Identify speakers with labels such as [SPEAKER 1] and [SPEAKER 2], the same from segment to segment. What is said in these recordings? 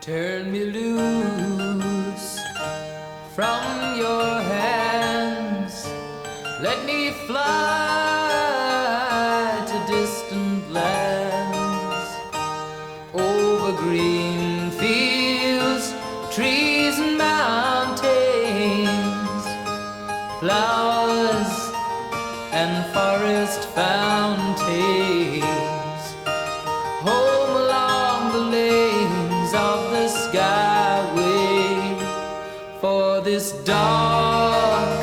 [SPEAKER 1] Turn me loose from your hands. Let me fly to distant lands over green fields, trees, and mountains, flowers and forest fountains. This dark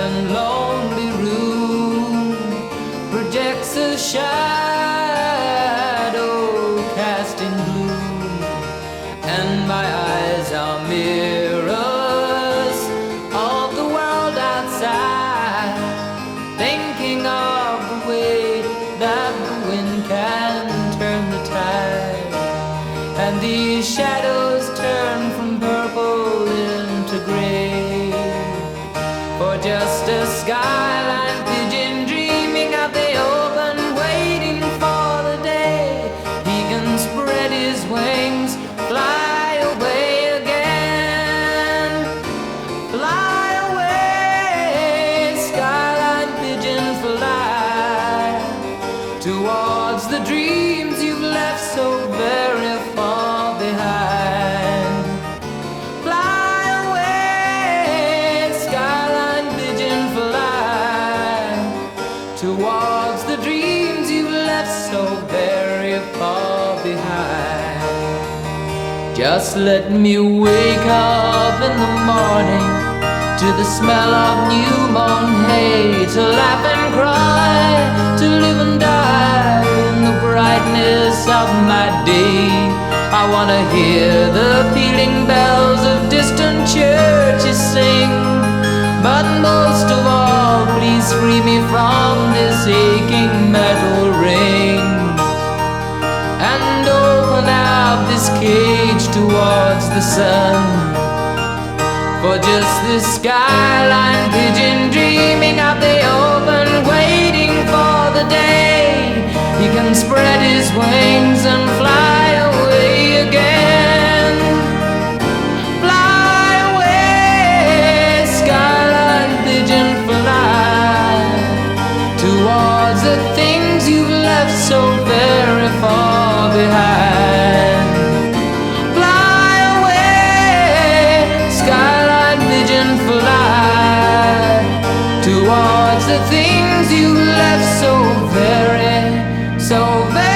[SPEAKER 1] and lonely room projects a shadow casting gloom, and my eyes are mirrors of the world outside, thinking of the way that the wind can turn the tide, and these shadows gray. For just a skyline pigeon dreaming of the open, waiting for the day he can spread his wings, fly away again. Fly away, skyline pigeon, fly towards the dreams Just let me wake up in the morning to the smell of new mown hay, to laugh and cry, to live and die in the brightness of my day. I wanna hear the pealing bells of distant churches sing, but most of all, please free me from this aching metal ring and open out this cage towards the sun. For just this skyline pigeon dreaming of the open, waiting for the day he can spread his wings and fly away again. Fly away, skyline pigeon, fly towards the things you've towards the things you left so very, so very.